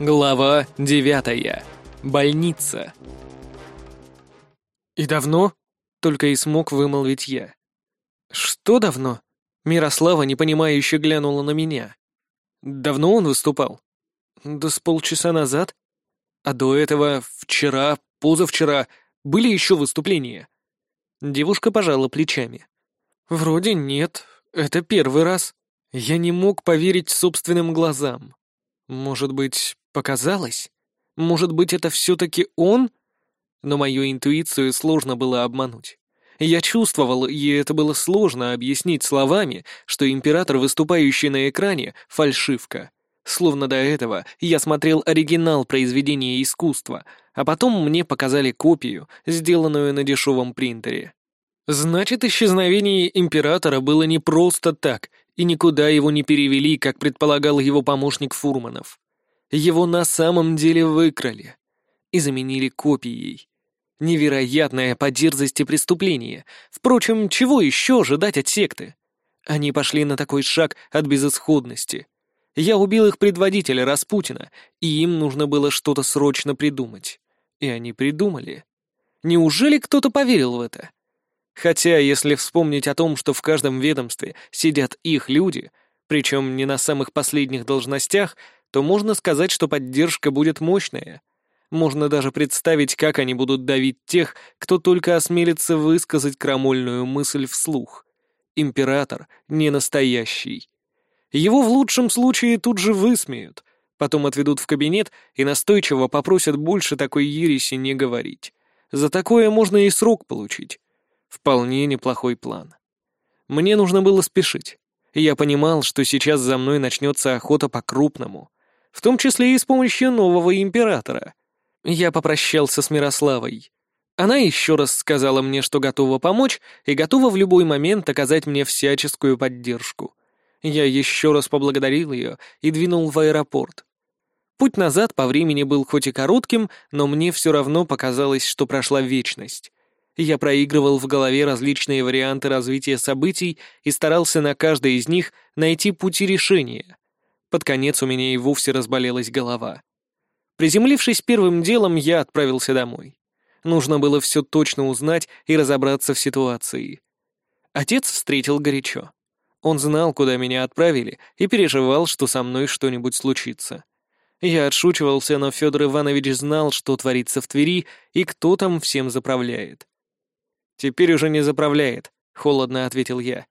Глава девятая. Больница. «И давно?» — только и смог вымолвить я. «Что давно?» — Мирослава непонимающе глянула на меня. «Давно он выступал?» «Да с полчаса назад. А до этого вчера, позавчера были еще выступления?» Девушка пожала плечами. «Вроде нет. Это первый раз. Я не мог поверить собственным глазам. Может быть, показалось? Может быть, это все-таки он? Но мою интуицию сложно было обмануть. Я чувствовал, и это было сложно объяснить словами, что император, выступающий на экране, — фальшивка. Словно до этого я смотрел оригинал произведения искусства, а потом мне показали копию, сделанную на дешевом принтере. Значит, исчезновение императора было не просто так, и никуда его не перевели, как предполагал его помощник Фурманов. Его на самом деле выкрали и заменили копией. Невероятное по дерзости преступление. Впрочем, чего еще ожидать от секты? Они пошли на такой шаг от безысходности. Я убил их предводителя Распутина, и им нужно было что-то срочно придумать. И они придумали. Неужели кто-то поверил в это? Хотя, если вспомнить о том, что в каждом ведомстве сидят их люди, причем не на самых последних должностях, то можно сказать, что поддержка будет мощная. Можно даже представить, как они будут давить тех, кто только осмелится высказать крамольную мысль вслух. Император не настоящий. Его в лучшем случае тут же высмеют, потом отведут в кабинет и настойчиво попросят больше такой ереси не говорить. За такое можно и срок получить. Вполне неплохой план. Мне нужно было спешить. Я понимал, что сейчас за мной начнется охота по-крупному, в том числе и с помощью нового императора. Я попрощался с Мирославой. Она еще раз сказала мне, что готова помочь и готова в любой момент оказать мне всяческую поддержку. Я еще раз поблагодарил ее и двинул в аэропорт. Путь назад по времени был хоть и коротким, но мне все равно показалось, что прошла вечность. Я проигрывал в голове различные варианты развития событий и старался на каждой из них найти пути решения. Под конец у меня и вовсе разболелась голова. Приземлившись первым делом, я отправился домой. Нужно было все точно узнать и разобраться в ситуации. Отец встретил горячо. Он знал, куда меня отправили, и переживал, что со мной что-нибудь случится. Я отшучивался, но Федор Иванович знал, что творится в Твери и кто там всем заправляет. «Теперь уже не заправляет», — холодно ответил я.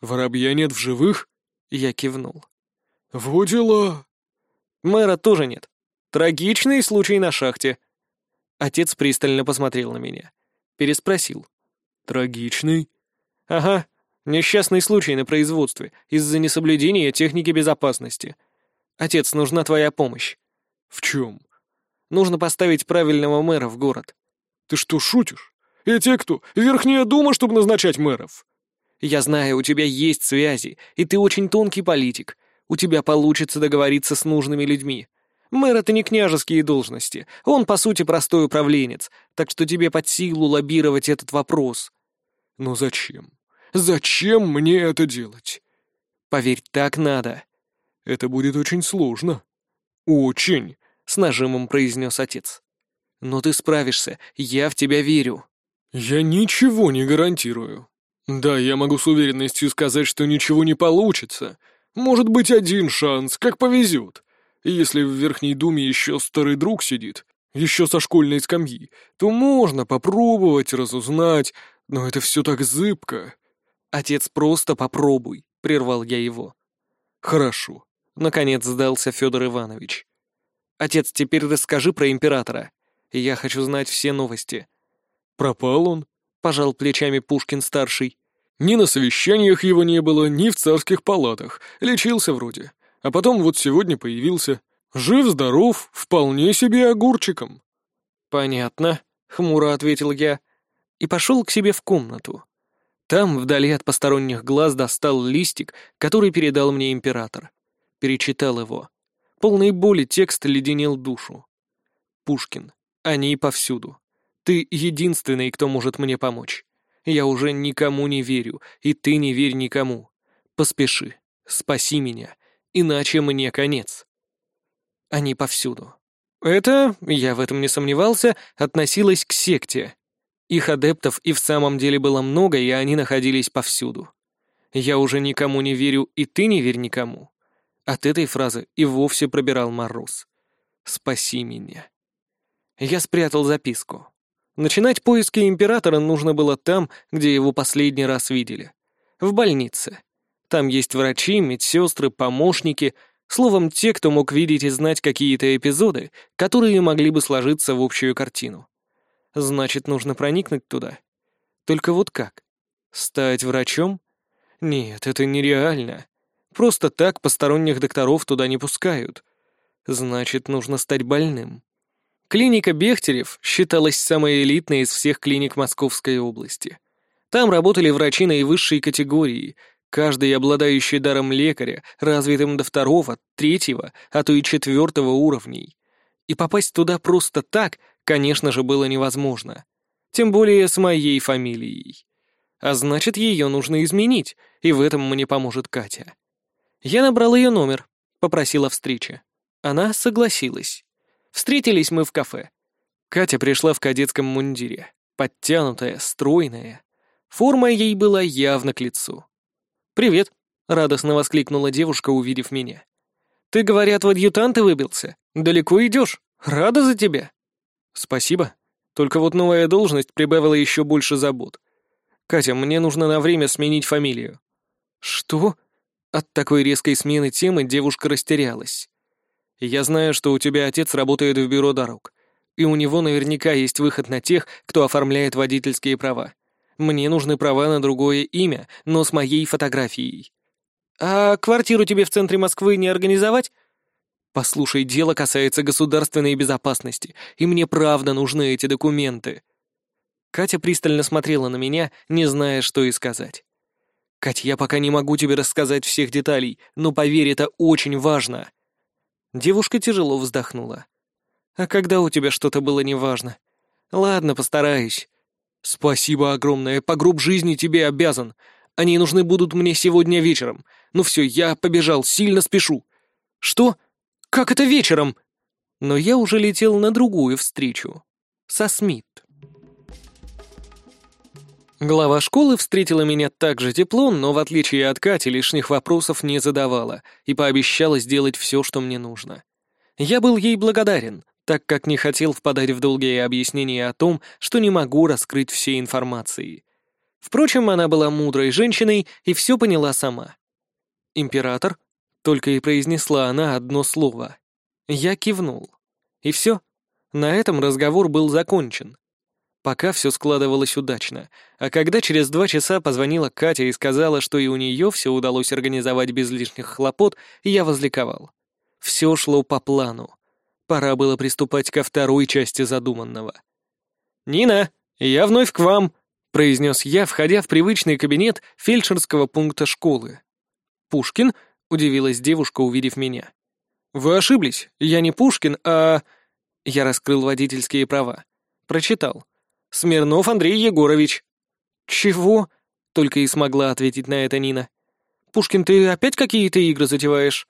«Воробья нет в живых?» Я кивнул. «Во дела!» «Мэра тоже нет. Трагичный случай на шахте». Отец пристально посмотрел на меня. Переспросил. «Трагичный?» «Ага. Несчастный случай на производстве из-за несоблюдения техники безопасности. Отец, нужна твоя помощь». «В чем?» «Нужно поставить правильного мэра в город». «Ты что, шутишь?» И те, кто Верхняя Дума, чтобы назначать мэров. Я знаю, у тебя есть связи, и ты очень тонкий политик. У тебя получится договориться с нужными людьми. Мэр — это не княжеские должности. Он, по сути, простой управленец, так что тебе под силу лоббировать этот вопрос. Но зачем? Зачем мне это делать? Поверь, так надо. Это будет очень сложно. Очень, — с нажимом произнес отец. Но ты справишься, я в тебя верю. «Я ничего не гарантирую. Да, я могу с уверенностью сказать, что ничего не получится. Может быть, один шанс, как повезет. Если в Верхней Думе еще старый друг сидит, еще со школьной скамьи, то можно попробовать разузнать, но это все так зыбко». «Отец, просто попробуй», — прервал я его. «Хорошо», — наконец сдался Федор Иванович. «Отец, теперь расскажи про императора. Я хочу знать все новости. «Пропал он», — пожал плечами Пушкин-старший. «Ни на совещаниях его не было, ни в царских палатах. Лечился вроде. А потом вот сегодня появился. Жив-здоров, вполне себе огурчиком». «Понятно», — хмуро ответил я. И пошел к себе в комнату. Там, вдали от посторонних глаз, достал листик, который передал мне император. Перечитал его. Полный боли текст леденел душу. Пушкин. Они повсюду. Ты единственный, кто может мне помочь. Я уже никому не верю, и ты не верь никому. Поспеши, спаси меня, иначе мне конец». Они повсюду. Это, я в этом не сомневался, относилось к секте. Их адептов и в самом деле было много, и они находились повсюду. Я уже никому не верю, и ты не верь никому. От этой фразы и вовсе пробирал мороз. «Спаси меня». Я спрятал записку. Начинать поиски императора нужно было там, где его последний раз видели. В больнице. Там есть врачи, медсестры, помощники, словом, те, кто мог видеть и знать какие-то эпизоды, которые могли бы сложиться в общую картину. Значит, нужно проникнуть туда. Только вот как? Стать врачом? Нет, это нереально. Просто так посторонних докторов туда не пускают. Значит, нужно стать больным. Клиника Бехтерев считалась самой элитной из всех клиник Московской области. Там работали врачи наивысшей категории, каждый обладающий даром лекаря, развитым до второго, третьего, а то и четвертого уровней. И попасть туда просто так, конечно же, было невозможно. Тем более с моей фамилией. А значит, ее нужно изменить, и в этом мне поможет Катя. Я набрал ее номер, попросила встречи. Она согласилась. Встретились мы в кафе. Катя пришла в кадетском мундире, подтянутая, стройная. Форма ей была явно к лицу. «Привет», — радостно воскликнула девушка, увидев меня. «Ты, говорят, в адъютанты выбился? Далеко идешь? Рада за тебя». «Спасибо. Только вот новая должность прибавила еще больше забот. Катя, мне нужно на время сменить фамилию». «Что?» От такой резкой смены темы девушка растерялась. Я знаю, что у тебя отец работает в бюро дорог, и у него наверняка есть выход на тех, кто оформляет водительские права. Мне нужны права на другое имя, но с моей фотографией. А квартиру тебе в центре Москвы не организовать? Послушай, дело касается государственной безопасности, и мне правда нужны эти документы. Катя пристально смотрела на меня, не зная, что и сказать. «Кать, я пока не могу тебе рассказать всех деталей, но поверь, это очень важно. Девушка тяжело вздохнула. «А когда у тебя что-то было неважно? Ладно, постараюсь. Спасибо огромное, по гроб жизни тебе обязан. Они нужны будут мне сегодня вечером. Ну все, я побежал, сильно спешу. Что? Как это вечером? Но я уже летел на другую встречу. Со Смит. Глава школы встретила меня так же тепло, но в отличие от Кати лишних вопросов не задавала и пообещала сделать все, что мне нужно. Я был ей благодарен, так как не хотел впадать в долгие объяснения о том, что не могу раскрыть всей информации. Впрочем, она была мудрой женщиной и все поняла сама. «Император?» — только и произнесла она одно слово. Я кивнул. И все. На этом разговор был закончен. Пока все складывалось удачно, а когда через два часа позвонила Катя и сказала, что и у нее все удалось организовать без лишних хлопот, я возликовал. Все шло по плану. Пора было приступать ко второй части задуманного. «Нина, я вновь к вам», — произнес я, входя в привычный кабинет фельдшерского пункта школы. «Пушкин?» — удивилась девушка, увидев меня. «Вы ошиблись. Я не Пушкин, а...» Я раскрыл водительские права. Прочитал. Смирнов Андрей Егорович». «Чего?» — только и смогла ответить на это Нина. «Пушкин, ты опять какие-то игры затеваешь?»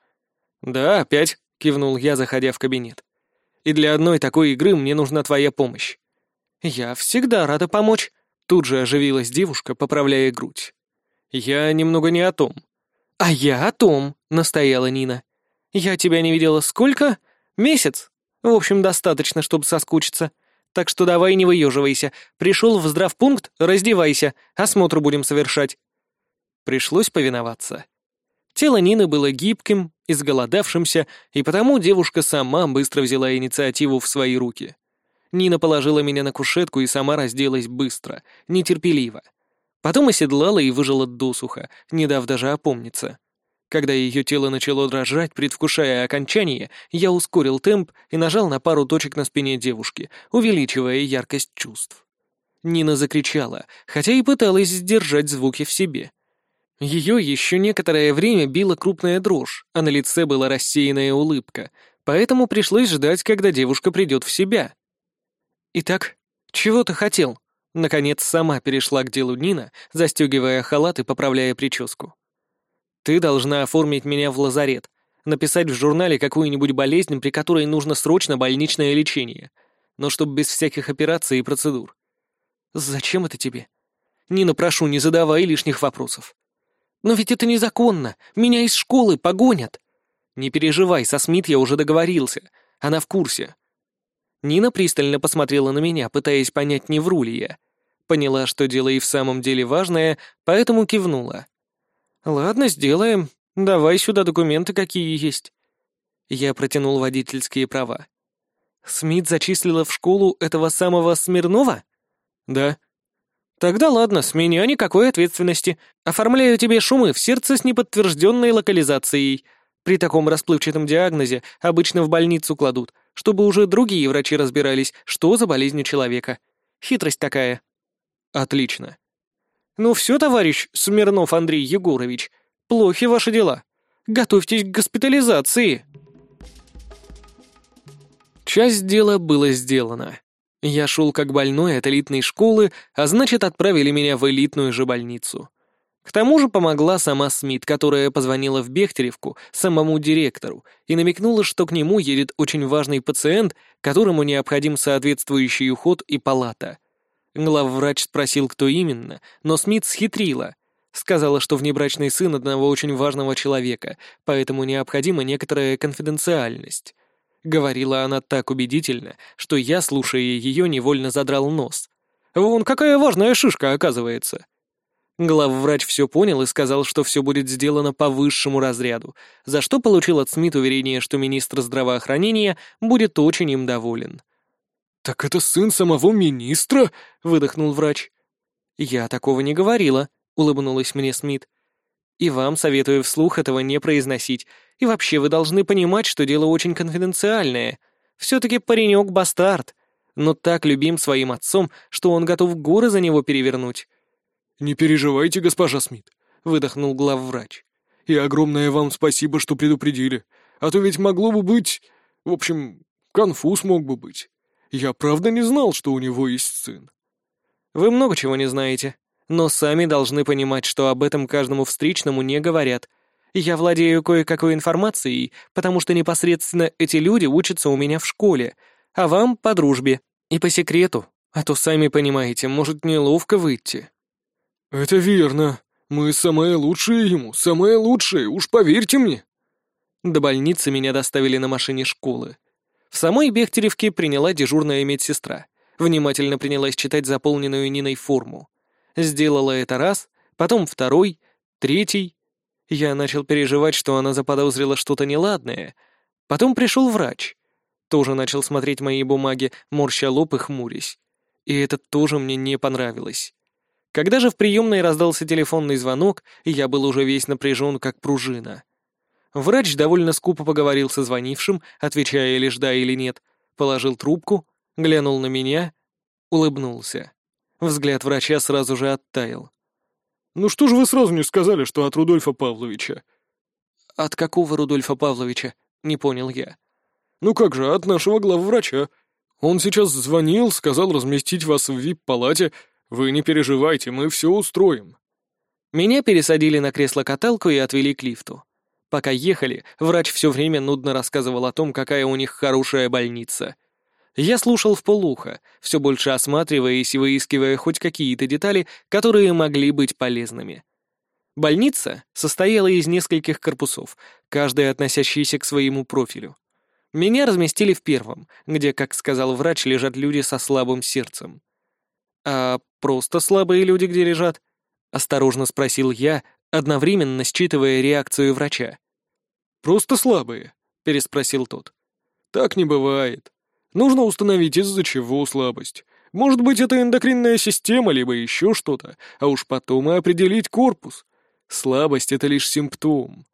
«Да, опять», — кивнул я, заходя в кабинет. «И для одной такой игры мне нужна твоя помощь». «Я всегда рада помочь», — тут же оживилась девушка, поправляя грудь. «Я немного не о том». «А я о том», — настояла Нина. «Я тебя не видела сколько? Месяц? В общем, достаточно, чтобы соскучиться. Так что давай не выеживайся. Пришел в здравпункт, раздевайся, осмотр будем совершать». Пришлось повиноваться. Тело Нины было гибким, изголодавшимся, и потому девушка сама быстро взяла инициативу в свои руки. Нина положила меня на кушетку и сама разделась быстро, нетерпеливо. Потом оседлала и выжила досуха, не дав даже опомниться. Когда ее тело начало дрожать, предвкушая окончание, я ускорил темп и нажал на пару точек на спине девушки, увеличивая яркость чувств. Нина закричала, хотя и пыталась сдержать звуки в себе. Ее еще некоторое время била крупная дрожь, а на лице была рассеянная улыбка, поэтому пришлось ждать, когда девушка придет в себя. «Итак, чего ты хотел?» Наконец сама перешла к делу Нина, застегивая халат и поправляя прическу. Ты должна оформить меня в лазарет. Написать в журнале какую-нибудь болезнь, при которой нужно срочно больничное лечение. Но чтобы без всяких операций и процедур. Зачем это тебе? Нина, прошу, не задавай лишних вопросов. Но ведь это незаконно. Меня из школы погонят. Не переживай, со Смит я уже договорился. Она в курсе. Нина пристально посмотрела на меня, пытаясь понять, не вру ли я. Поняла, что дело и в самом деле важное, поэтому кивнула. «Ладно, сделаем. Давай сюда документы, какие есть». Я протянул водительские права. «Смит зачислила в школу этого самого Смирнова?» «Да». «Тогда ладно, с меня никакой ответственности. Оформляю тебе шумы в сердце с неподтвержденной локализацией. При таком расплывчатом диагнозе обычно в больницу кладут, чтобы уже другие врачи разбирались, что за болезнь у человека. Хитрость такая». «Отлично». «Ну все, товарищ Смирнов Андрей Егорович, плохи ваши дела. Готовьтесь к госпитализации». Часть дела было сделана. Я шел как больной от элитной школы, а значит, отправили меня в элитную же больницу. К тому же помогла сама Смит, которая позвонила в Бехтеревку самому директору и намекнула, что к нему едет очень важный пациент, которому необходим соответствующий уход и палата. Главврач спросил, кто именно, но Смит схитрила. Сказала, что внебрачный сын одного очень важного человека, поэтому необходима некоторая конфиденциальность. Говорила она так убедительно, что я, слушая ее, невольно задрал нос. Вон какая важная шишка, оказывается. Главврач все понял и сказал, что все будет сделано по высшему разряду, за что получил от СМИТ уверение, что министр здравоохранения будет очень им доволен. «Так это сын самого министра?» — выдохнул врач. «Я такого не говорила», — улыбнулась мне Смит. «И вам советую вслух этого не произносить. И вообще вы должны понимать, что дело очень конфиденциальное. Все-таки паренек бастард, но так любим своим отцом, что он готов горы за него перевернуть». «Не переживайте, госпожа Смит», — выдохнул главврач. «И огромное вам спасибо, что предупредили. А то ведь могло бы быть... В общем, конфуз мог бы быть. Я правда не знал, что у него есть сын». «Вы много чего не знаете, но сами должны понимать, что об этом каждому встречному не говорят. Я владею кое-какой информацией, потому что непосредственно эти люди учатся у меня в школе, а вам по дружбе и по секрету, а то сами понимаете, может неловко выйти». «Это верно. Мы самые лучшие ему, самые лучшие, уж поверьте мне». До больницы меня доставили на машине школы. В самой Бехтеревке приняла дежурная медсестра. Внимательно принялась читать заполненную Ниной форму. Сделала это раз, потом второй, третий. Я начал переживать, что она заподозрила что-то неладное. Потом пришел врач. Тоже начал смотреть мои бумаги, морща лоб и хмурясь. И это тоже мне не понравилось. Когда же в приемной раздался телефонный звонок, я был уже весь напряжен, как пружина. Врач довольно скупо поговорил со звонившим, отвечая лишь да или нет, положил трубку, глянул на меня, улыбнулся. Взгляд врача сразу же оттаял. «Ну что же вы сразу не сказали, что от Рудольфа Павловича?» «От какого Рудольфа Павловича?» — не понял я. «Ну как же, от нашего главврача. Он сейчас звонил, сказал разместить вас в вип-палате, «Вы не переживайте, мы все устроим». Меня пересадили на кресло-каталку и отвели к лифту. Пока ехали, врач все время нудно рассказывал о том, какая у них хорошая больница. Я слушал в полухо, все больше осматриваясь и выискивая хоть какие-то детали, которые могли быть полезными. Больница состояла из нескольких корпусов, каждый относящийся к своему профилю. Меня разместили в первом, где, как сказал врач, лежат люди со слабым сердцем. А просто слабые люди где лежат?» — осторожно спросил я, одновременно считывая реакцию врача. «Просто слабые?» — переспросил тот. «Так не бывает. Нужно установить, из-за чего слабость. Может быть, это эндокринная система, либо еще что-то, а уж потом и определить корпус. Слабость — это лишь симптом».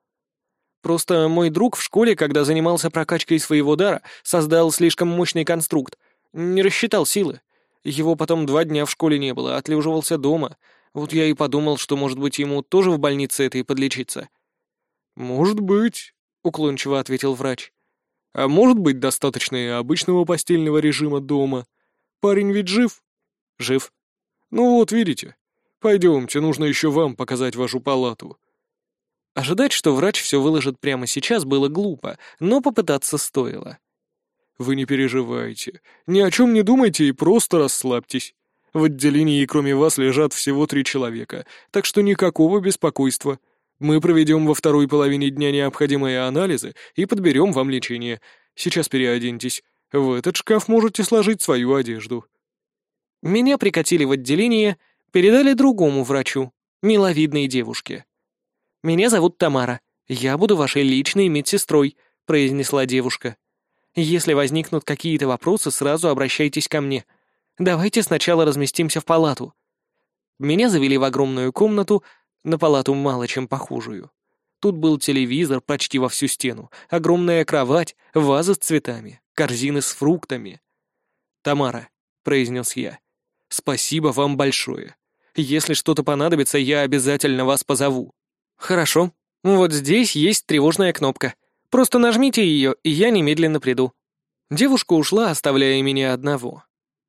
Просто мой друг в школе, когда занимался прокачкой своего дара, создал слишком мощный конструкт. Не рассчитал силы. Его потом два дня в школе не было, отлеживался дома. Вот я и подумал, что, может быть, ему тоже в больнице этой подлечиться». «Может быть», — уклончиво ответил врач. «А может быть, достаточно и обычного постельного режима дома. Парень ведь жив?» «Жив». «Ну вот, видите. Пойдемте, нужно еще вам показать вашу палату». Ожидать, что врач все выложит прямо сейчас, было глупо, но попытаться стоило. «Вы не переживайте, ни о чем не думайте и просто расслабьтесь. В отделении кроме вас лежат всего три человека, так что никакого беспокойства. Мы проведем во второй половине дня необходимые анализы и подберем вам лечение. Сейчас переоденьтесь. В этот шкаф можете сложить свою одежду». Меня прикатили в отделение, передали другому врачу, миловидной девушке. «Меня зовут Тамара. Я буду вашей личной медсестрой», — произнесла девушка. «Если возникнут какие-то вопросы, сразу обращайтесь ко мне. Давайте сначала разместимся в палату». Меня завели в огромную комнату, на палату мало чем похожую. Тут был телевизор почти во всю стену, огромная кровать, ваза с цветами, корзины с фруктами. «Тамара», — произнес я, — «спасибо вам большое. Если что-то понадобится, я обязательно вас позову». «Хорошо. Вот здесь есть тревожная кнопка. Просто нажмите ее, и я немедленно приду». Девушка ушла, оставляя меня одного.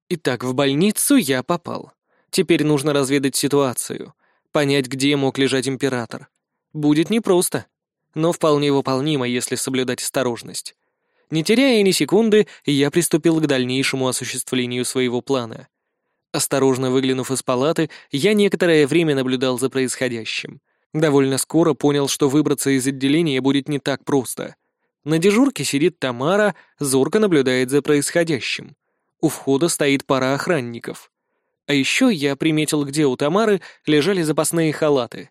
Итак, в больницу я попал. Теперь нужно разведать ситуацию, понять, где мог лежать император. Будет непросто, но вполне выполнимо, если соблюдать осторожность. Не теряя ни секунды, я приступил к дальнейшему осуществлению своего плана. Осторожно выглянув из палаты, я некоторое время наблюдал за происходящим. Довольно скоро понял, что выбраться из отделения будет не так просто. На дежурке сидит Тамара, зорко наблюдает за происходящим. У входа стоит пара охранников. А еще я приметил, где у Тамары лежали запасные халаты.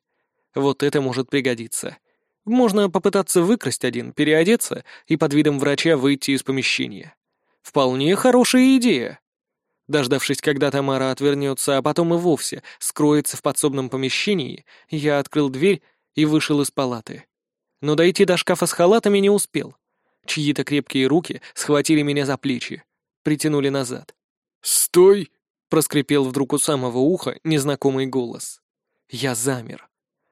Вот это может пригодиться. Можно попытаться выкрасть один, переодеться и под видом врача выйти из помещения. Вполне хорошая идея. Дождавшись, когда Тамара отвернется, а потом и вовсе скроется в подсобном помещении, я открыл дверь и вышел из палаты. Но дойти до шкафа с халатами не успел. Чьи-то крепкие руки схватили меня за плечи, притянули назад. «Стой!» — проскрипел вдруг у самого уха незнакомый голос. Я замер.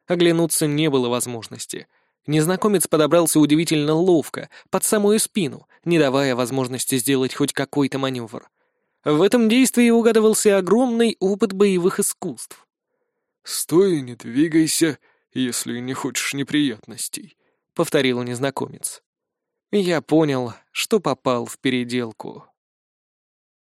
Оглянуться не было возможности. Незнакомец подобрался удивительно ловко, под самую спину, не давая возможности сделать хоть какой-то маневр. В этом действии угадывался огромный опыт боевых искусств. «Стой не двигайся, если не хочешь неприятностей», — повторил незнакомец. Я понял, что попал в переделку.